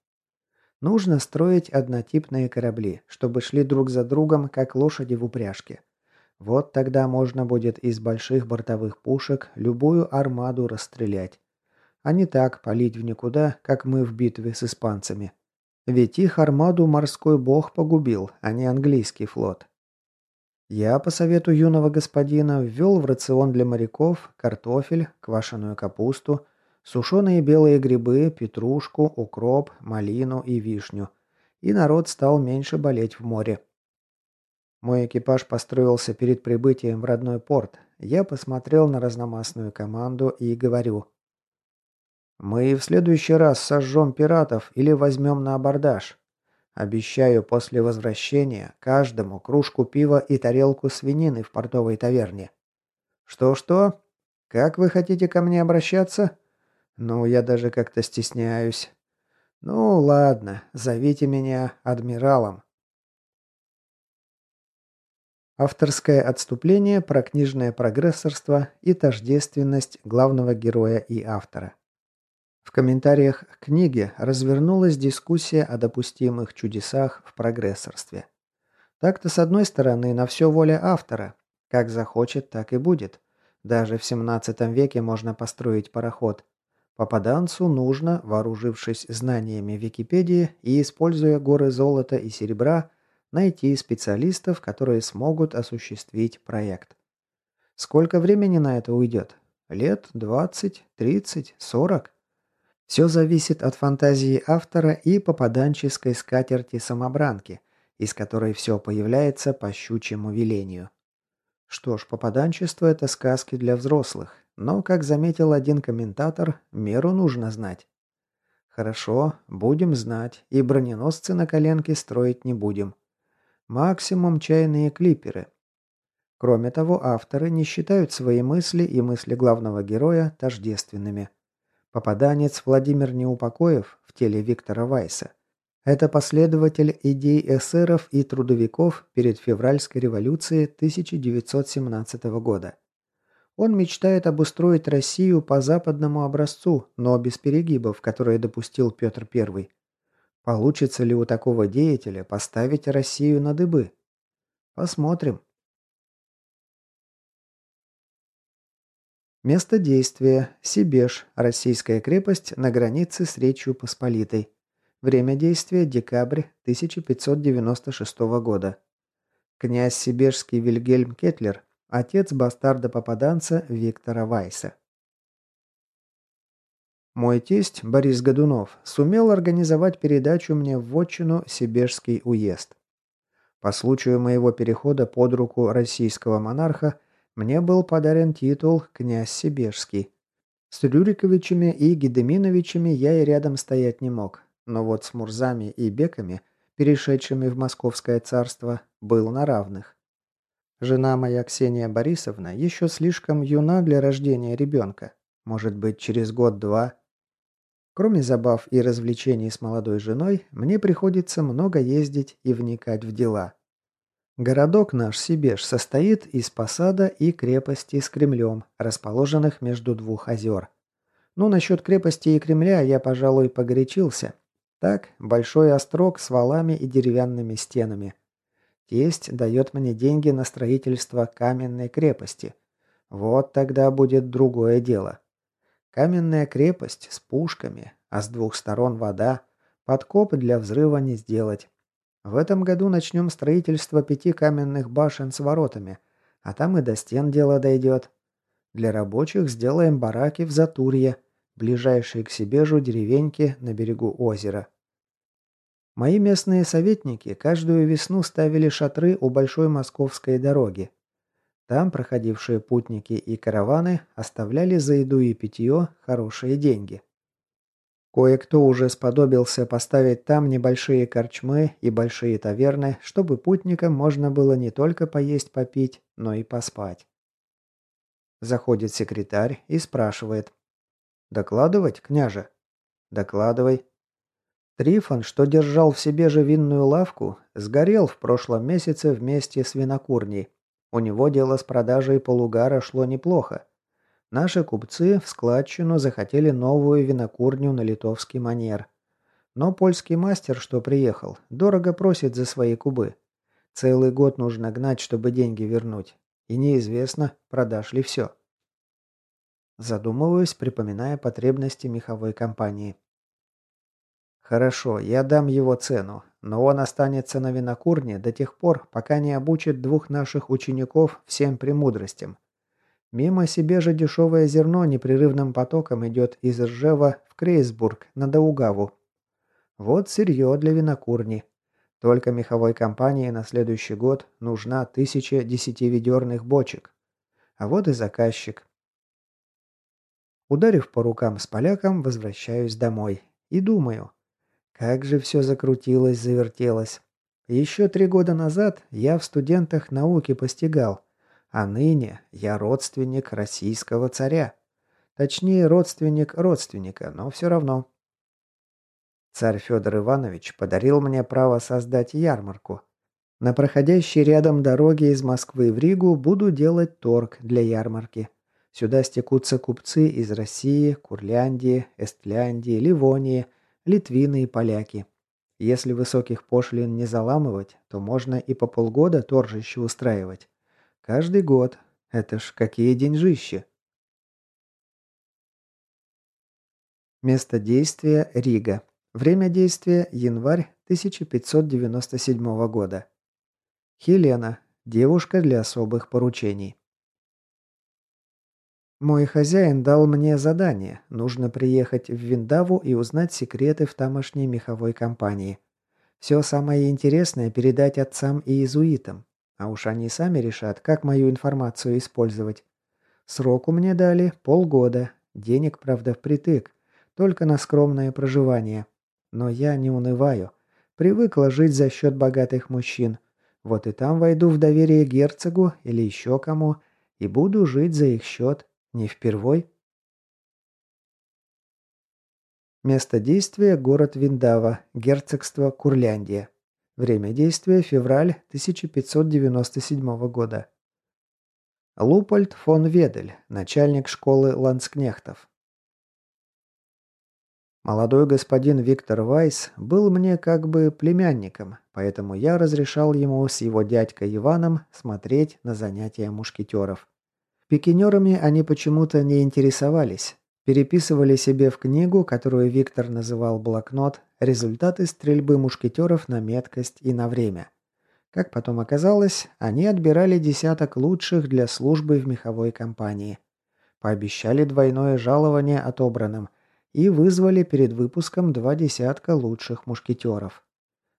Нужно строить однотипные корабли, чтобы шли друг за другом, как лошади в упряжке. Вот тогда можно будет из больших бортовых пушек любую армаду расстрелять. А не так палить в никуда, как мы в битве с испанцами. Ведь их армаду морской бог погубил, а не английский флот. Я, по совету юного господина, ввел в рацион для моряков картофель, квашеную капусту – сушеные белые грибы, петрушку, укроп, малину и вишню. И народ стал меньше болеть в море. Мой экипаж построился перед прибытием в родной порт. Я посмотрел на разномастную команду и говорю. «Мы в следующий раз сожжем пиратов или возьмем на абордаж. Обещаю после возвращения каждому кружку пива и тарелку свинины в портовой таверне». «Что-что? Как вы хотите ко мне обращаться?» Ну, я даже как-то стесняюсь. Ну, ладно, зовите меня адмиралом. Авторское отступление про книжное прогрессорство и тождественность главного героя и автора. В комментариях к книге развернулась дискуссия о допустимых чудесах в прогрессорстве. Так-то, с одной стороны, на все воля автора. Как захочет, так и будет. Даже в 17 веке можно построить пароход – Попаданцу нужно, вооружившись знаниями Википедии и используя горы золота и серебра, найти специалистов, которые смогут осуществить проект. Сколько времени на это уйдет? Лет 20, 30, 40? Все зависит от фантазии автора и попаданческой скатерти-самобранки, из которой все появляется по щучьему велению. Что ж, попаданчество – это сказки для взрослых, но, как заметил один комментатор, меру нужно знать. Хорошо, будем знать, и броненосцы на коленке строить не будем. Максимум чайные клиперы. Кроме того, авторы не считают свои мысли и мысли главного героя тождественными. Попаданец Владимир Неупокоев в теле Виктора Вайса. Это последователь идей эсеров и трудовиков перед февральской революцией 1917 года. Он мечтает обустроить Россию по западному образцу, но без перегибов, которые допустил Петр I. Получится ли у такого деятеля поставить Россию на дыбы? Посмотрим. Место действия – Сибеж, российская крепость на границе с Речью Посполитой. Время действия – декабрь 1596 года. Князь Сибежский Вильгельм Кетлер Отец бастарда-попаданца Виктора Вайса. Мой тесть Борис Годунов сумел организовать передачу мне в отчину Сибирский уезд. По случаю моего перехода под руку российского монарха мне был подарен титул «Князь Сибирский». С Рюриковичами и Гедеминовичами я и рядом стоять не мог, но вот с Мурзами и Беками, перешедшими в Московское царство, был на равных. Жена моя Ксения Борисовна еще слишком юна для рождения ребенка. Может быть, через год-два. Кроме забав и развлечений с молодой женой, мне приходится много ездить и вникать в дела. Городок наш Сибеж состоит из посада и крепости с Кремлем, расположенных между двух озер. Ну, насчет крепости и Кремля я, пожалуй, погорячился. Так, большой острог с валами и деревянными стенами – Тесть дает мне деньги на строительство каменной крепости. Вот тогда будет другое дело. Каменная крепость с пушками, а с двух сторон вода. Подкоп для взрыва не сделать. В этом году начнем строительство пяти каменных башен с воротами, а там и до стен дело дойдет. Для рабочих сделаем бараки в Затурье, ближайшие к себе же деревеньки на берегу озера. Мои местные советники каждую весну ставили шатры у большой московской дороги. Там проходившие путники и караваны оставляли за еду и питье хорошие деньги. Кое-кто уже сподобился поставить там небольшие корчмы и большие таверны, чтобы путникам можно было не только поесть попить, но и поспать. Заходит секретарь и спрашивает. «Докладывать, княже?» «Докладывай», Трифон, что держал в себе же винную лавку, сгорел в прошлом месяце вместе с винокурней. У него дело с продажей полугара шло неплохо. Наши купцы в складчину захотели новую винокурню на литовский манер. Но польский мастер, что приехал, дорого просит за свои кубы. Целый год нужно гнать, чтобы деньги вернуть. И неизвестно, продашь ли все. Задумываюсь, припоминая потребности меховой компании. «Хорошо, я дам его цену, но он останется на винокурне до тех пор, пока не обучит двух наших учеников всем премудростям. Мимо себе же дешевое зерно непрерывным потоком идет из Ржева в Крейсбург, на Даугаву. Вот сырье для винокурни. Только меховой компании на следующий год нужна тысяча десятиведерных бочек. А вот и заказчик. Ударив по рукам с поляком, возвращаюсь домой. И думаю, как же все закрутилось, завертелось. Еще три года назад я в студентах науки постигал, а ныне я родственник российского царя. Точнее, родственник родственника, но все равно. Царь Федор Иванович подарил мне право создать ярмарку. На проходящей рядом дороге из Москвы в Ригу буду делать торг для ярмарки. Сюда стекутся купцы из России, Курляндии, Эстляндии, Ливонии – литвины и поляки. Если высоких пошлин не заламывать, то можно и по полгода торжище устраивать. Каждый год. Это ж какие деньжищи. Место действия – Рига. Время действия – январь 1597 года. Хелена – девушка для особых поручений. Мой хозяин дал мне задание. Нужно приехать в Виндаву и узнать секреты в тамошней меховой компании. Все самое интересное передать отцам и иезуитам. А уж они сами решат, как мою информацию использовать. Сроку мне дали полгода. Денег, правда, впритык. Только на скромное проживание. Но я не унываю. Привыкла жить за счет богатых мужчин. Вот и там войду в доверие герцогу или еще кому и буду жить за их счет. Не впервой? Место действия – город Виндава, герцогство Курляндия. Время действия – февраль 1597 года. Лупольд фон Ведель, начальник школы ланскнехтов. Молодой господин Виктор Вайс был мне как бы племянником, поэтому я разрешал ему с его дядькой Иваном смотреть на занятия мушкетеров. Пикинерами они почему-то не интересовались. Переписывали себе в книгу, которую Виктор называл «блокнот», результаты стрельбы мушкетеров на меткость и на время. Как потом оказалось, они отбирали десяток лучших для службы в меховой компании. Пообещали двойное жалование отобранным и вызвали перед выпуском два десятка лучших мушкетеров.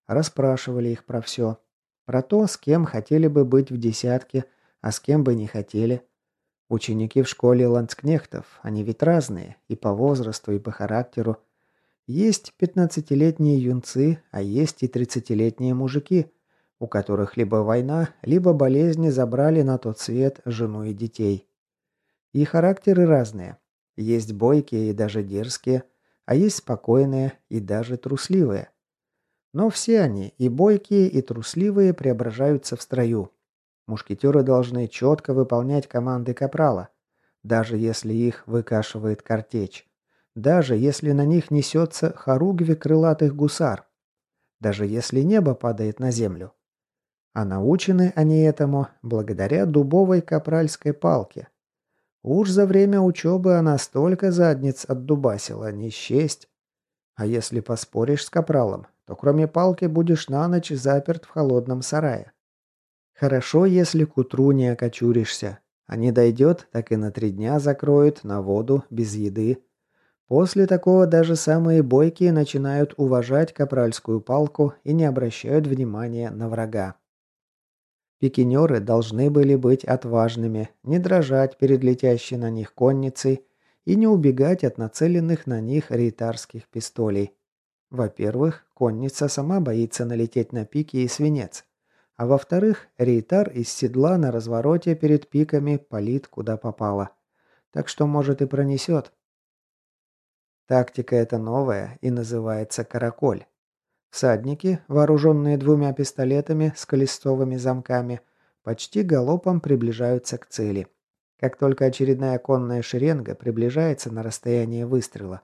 Распрашивали их про все. Про то, с кем хотели бы быть в десятке, а с кем бы не хотели – Ученики в школе ландскнехтов, они ведь разные, и по возрасту, и по характеру. Есть 15-летние юнцы, а есть и 30-летние мужики, у которых либо война, либо болезни забрали на тот свет жену и детей. И характеры разные. Есть бойкие и даже дерзкие, а есть спокойные и даже трусливые. Но все они, и бойкие, и трусливые, преображаются в строю – Мушкетеры должны четко выполнять команды капрала, даже если их выкашивает картечь, даже если на них несется хоругви крылатых гусар, даже если небо падает на землю. А научены они этому благодаря дубовой капральской палке. Уж за время учебы она столько задниц отдубасила, не счесть. А если поспоришь с капралом, то кроме палки будешь на ночь заперт в холодном сарае. Хорошо, если к утру не окочуришься. А не дойдет, так и на три дня закроют, на воду, без еды. После такого даже самые бойкие начинают уважать капральскую палку и не обращают внимания на врага. Пикинеры должны были быть отважными, не дрожать перед летящей на них конницей и не убегать от нацеленных на них рейтарских пистолей. Во-первых, конница сама боится налететь на пики и свинец а во-вторых, рейтар из седла на развороте перед пиками палит куда попало. Так что, может, и пронесет. Тактика эта новая и называется «караколь». Всадники, вооруженные двумя пистолетами с колестовыми замками, почти галопом приближаются к цели. Как только очередная конная шеренга приближается на расстояние выстрела,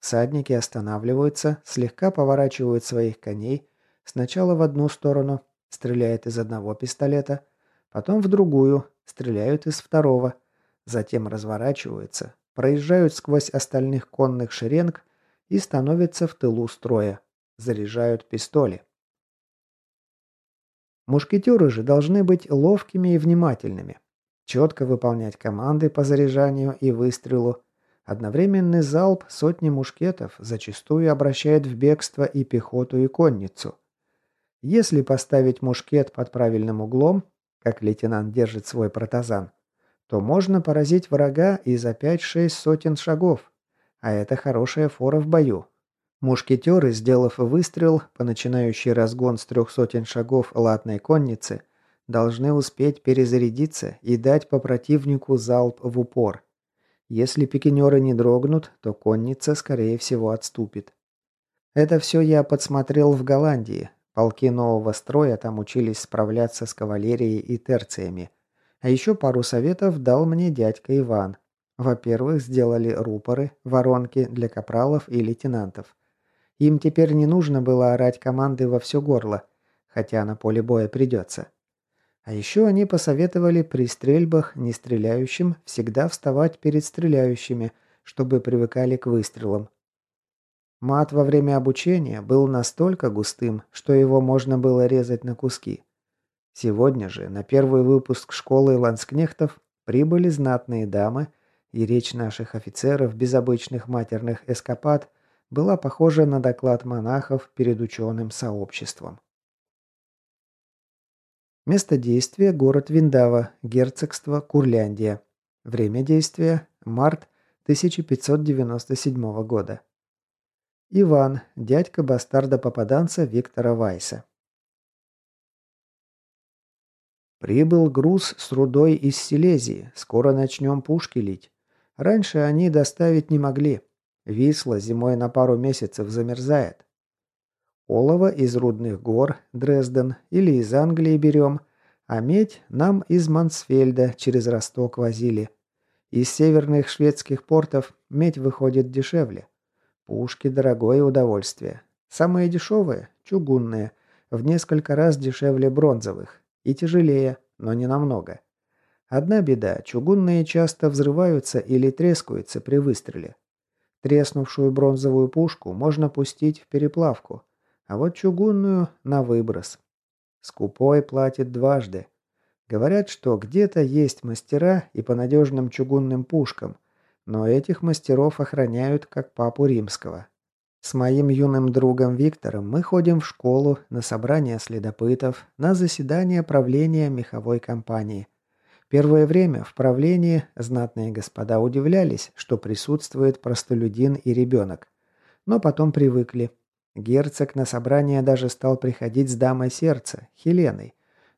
всадники останавливаются, слегка поворачивают своих коней, сначала в одну сторону, Стреляет из одного пистолета, потом в другую, стреляют из второго, затем разворачиваются, проезжают сквозь остальных конных шеренг и становятся в тылу строя, заряжают пистоли. Мушкетеры же должны быть ловкими и внимательными, четко выполнять команды по заряжанию и выстрелу. Одновременный залп сотни мушкетов зачастую обращает в бегство и пехоту, и конницу. Если поставить мушкет под правильным углом, как лейтенант держит свой протазан, то можно поразить врага и за 5-6 сотен шагов. А это хорошая фора в бою. Мушкетеры, сделав выстрел по начинающий разгон с трех сотен шагов латной конницы, должны успеть перезарядиться и дать по противнику залп в упор. Если пикинеры не дрогнут, то конница, скорее всего, отступит. Это все я подсмотрел в Голландии, Полки нового строя там учились справляться с кавалерией и терциями. А еще пару советов дал мне дядька Иван. Во-первых, сделали рупоры, воронки для капралов и лейтенантов. Им теперь не нужно было орать команды во все горло, хотя на поле боя придется. А еще они посоветовали при стрельбах нестреляющим всегда вставать перед стреляющими, чтобы привыкали к выстрелам. Мат во время обучения был настолько густым, что его можно было резать на куски. Сегодня же на первый выпуск школы ланскнехтов прибыли знатные дамы, и речь наших офицеров без обычных матерных эскапад была похожа на доклад монахов перед ученым сообществом. Место действия – город Виндава, герцогство Курляндия. Время действия – март 1597 года. Иван, дядька бастарда-попаданца Виктора Вайса. Прибыл груз с рудой из Силезии. Скоро начнем пушки лить. Раньше они доставить не могли. Висла зимой на пару месяцев замерзает. Олово из рудных гор, Дрезден, или из Англии берем, а медь нам из Мансфельда через Росток возили. Из северных шведских портов медь выходит дешевле. Пушки – дорогое удовольствие. Самые дешевые – чугунные, в несколько раз дешевле бронзовых. И тяжелее, но не намного. Одна беда – чугунные часто взрываются или трескаются при выстреле. Треснувшую бронзовую пушку можно пустить в переплавку, а вот чугунную – на выброс. Скупой платит дважды. Говорят, что где-то есть мастера и по надежным чугунным пушкам, но этих мастеров охраняют как папу римского. С моим юным другом Виктором мы ходим в школу, на собрания следопытов, на заседания правления меховой компании. Первое время в правлении знатные господа удивлялись, что присутствует простолюдин и ребенок. Но потом привыкли. Герцог на собрание даже стал приходить с дамой сердца, Хеленой.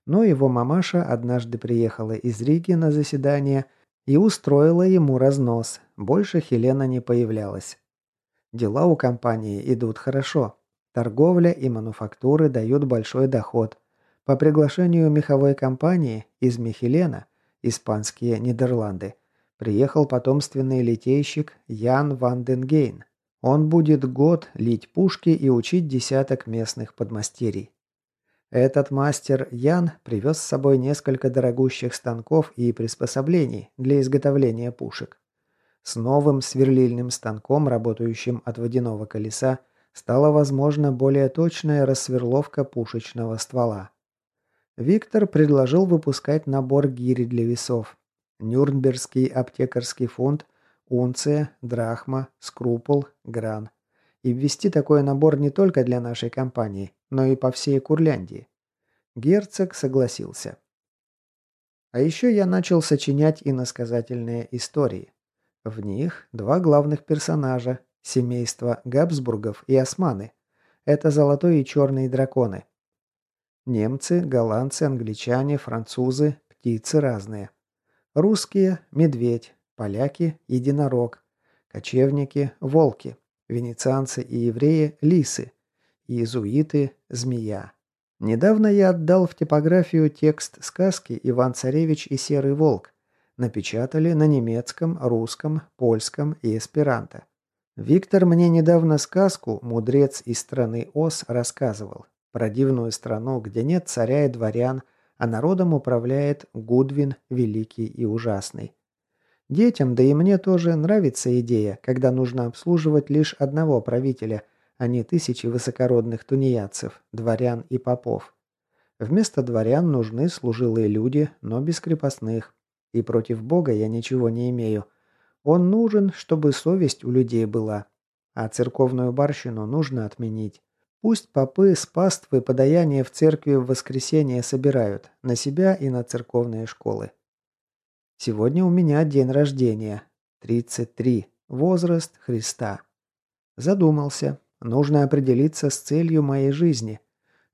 Но его мамаша однажды приехала из Риги на заседание – и устроила ему разнос. Больше Хелена не появлялась. Дела у компании идут хорошо. Торговля и мануфактуры дают большой доход. По приглашению меховой компании из Михелена, испанские Нидерланды, приехал потомственный литейщик Ян Ванденгейн. Он будет год лить пушки и учить десяток местных подмастерий. Этот мастер Ян привез с собой несколько дорогущих станков и приспособлений для изготовления пушек. С новым сверлильным станком, работающим от водяного колеса, стала возможна более точная рассверловка пушечного ствола. Виктор предложил выпускать набор гири для весов. Нюрнбергский аптекарский фонд, унция, драхма, скрупул, гран. И ввести такой набор не только для нашей компании, но и по всей Курляндии. Герцог согласился. А еще я начал сочинять иносказательные истории. В них два главных персонажа – семейство Габсбургов и Османы. Это золотой и черные драконы. Немцы, голландцы, англичане, французы, птицы разные. Русские – медведь, поляки – единорог, кочевники – волки, венецианцы и евреи – лисы, Иезуиты, змея. Недавно я отдал в типографию текст сказки «Иван-царевич и серый волк». Напечатали на немецком, русском, польском и эсперанто. Виктор мне недавно сказку «Мудрец из страны Ос рассказывал. Про дивную страну, где нет царя и дворян, а народом управляет Гудвин, великий и ужасный. Детям, да и мне тоже нравится идея, когда нужно обслуживать лишь одного правителя – а не тысячи высокородных тунеядцев, дворян и попов. Вместо дворян нужны служилые люди, но без крепостных. И против Бога я ничего не имею. Он нужен, чтобы совесть у людей была. А церковную барщину нужно отменить. Пусть попы с паствы подаяния в церкви в воскресенье собирают, на себя и на церковные школы. Сегодня у меня день рождения. 33. Возраст Христа. Задумался. Нужно определиться с целью моей жизни.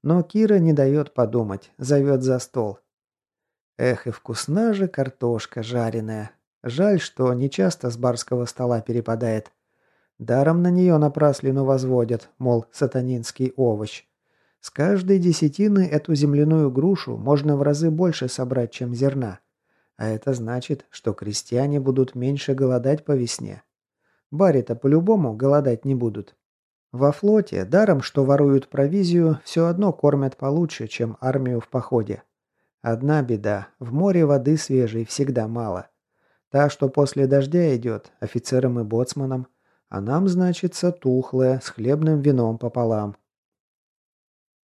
Но Кира не дает подумать, зовет за стол. Эх, и вкусна же картошка жареная. Жаль, что не часто с барского стола перепадает. Даром на нее напраслину возводят, мол, сатанинский овощ. С каждой десятины эту земляную грушу можно в разы больше собрать, чем зерна. А это значит, что крестьяне будут меньше голодать по весне. Баре-то по-любому голодать не будут. Во флоте, даром что воруют провизию, все одно кормят получше, чем армию в походе. Одна беда – в море воды свежей всегда мало. Та, что после дождя идет, офицерам и боцманам, а нам, значится, тухлая, с хлебным вином пополам.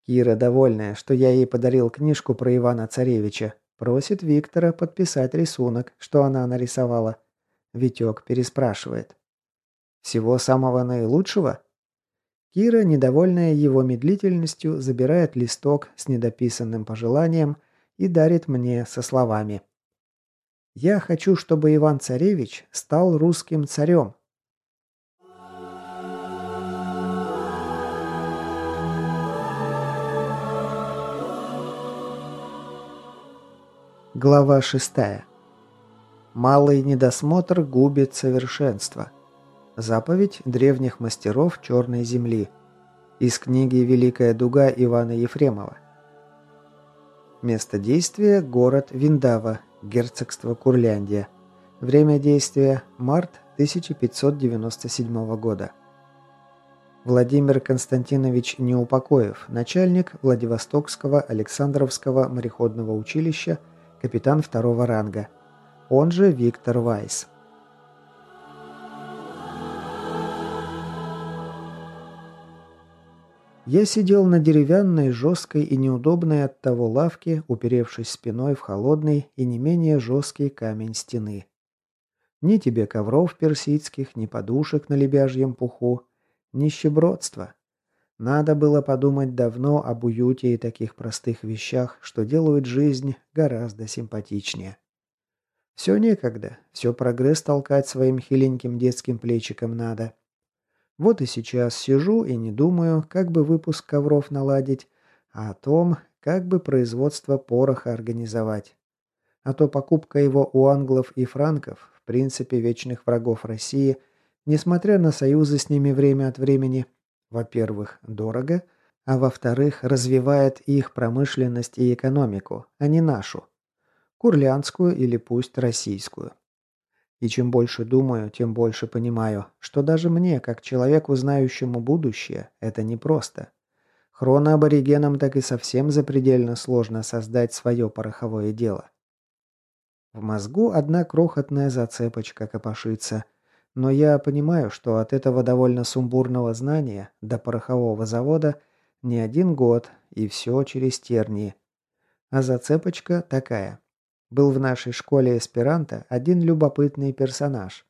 Кира, довольная, что я ей подарил книжку про Ивана Царевича, просит Виктора подписать рисунок, что она нарисовала. Витек переспрашивает. «Всего самого наилучшего?» Кира, недовольная его медлительностью, забирает листок с недописанным пожеланием и дарит мне со словами. «Я хочу, чтобы Иван-Царевич стал русским царем». Глава шестая. Малый недосмотр губит совершенство – Заповедь древних мастеров Черной Земли. Из книги «Великая дуга» Ивана Ефремова. Место действия – город Виндава, герцогство Курляндия. Время действия – март 1597 года. Владимир Константинович Неупокоев, начальник Владивостокского Александровского мореходного училища, капитан второго ранга. Он же Виктор Вайс. Я сидел на деревянной, жесткой и неудобной от того лавке, уперевшись спиной в холодный и не менее жесткий камень стены. Ни тебе ковров персидских, ни подушек на лебяжьем пуху. Нищебродство. Надо было подумать давно об уюте и таких простых вещах, что делают жизнь гораздо симпатичнее. Все некогда, все прогресс толкать своим хиленьким детским плечиком надо. — вот и сейчас сижу и не думаю, как бы выпуск ковров наладить, а о том, как бы производство пороха организовать. А то покупка его у англов и франков, в принципе, вечных врагов России, несмотря на союзы с ними время от времени, во-первых, дорого, а во-вторых, развивает их промышленность и экономику, а не нашу. Курлянскую или пусть российскую. И чем больше думаю, тем больше понимаю, что даже мне, как человеку, знающему будущее, это непросто. Хроноаборигенам так и совсем запредельно сложно создать свое пороховое дело. В мозгу одна крохотная зацепочка копошится. Но я понимаю, что от этого довольно сумбурного знания до порохового завода не один год, и все через тернии. А зацепочка такая. Был в нашей школе эсперанто один любопытный персонаж.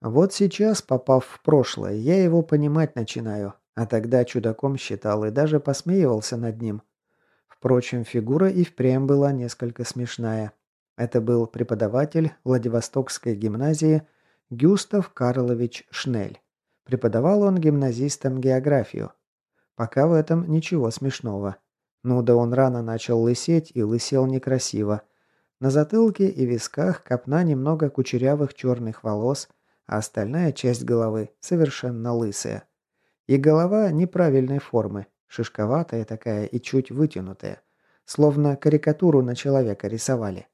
Вот сейчас, попав в прошлое, я его понимать начинаю, а тогда чудаком считал и даже посмеивался над ним. Впрочем, фигура и впрямь была несколько смешная. Это был преподаватель Владивостокской гимназии Гюстав Карлович Шнель. Преподавал он гимназистам географию. Пока в этом ничего смешного. Ну да он рано начал лысеть и лысел некрасиво. На затылке и висках копна немного кучерявых черных волос, а остальная часть головы совершенно лысая. И голова неправильной формы, шишковатая такая и чуть вытянутая, словно карикатуру на человека рисовали.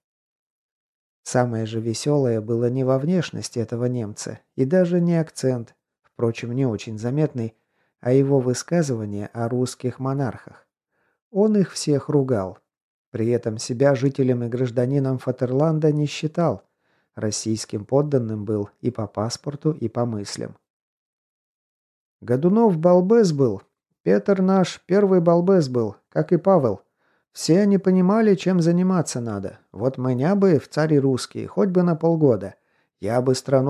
Самое же веселое было не во внешности этого немца, и даже не акцент, впрочем, не очень заметный, а его высказывание о русских монархах. Он их всех ругал, при этом себя жителем и гражданином Фатерланда не считал. Российским подданным был и по паспорту, и по мыслям. Годунов балбес был. Петр наш первый балбес был, как и Павел. Все они понимали, чем заниматься надо. Вот меня бы в царе русские, хоть бы на полгода. Я бы страну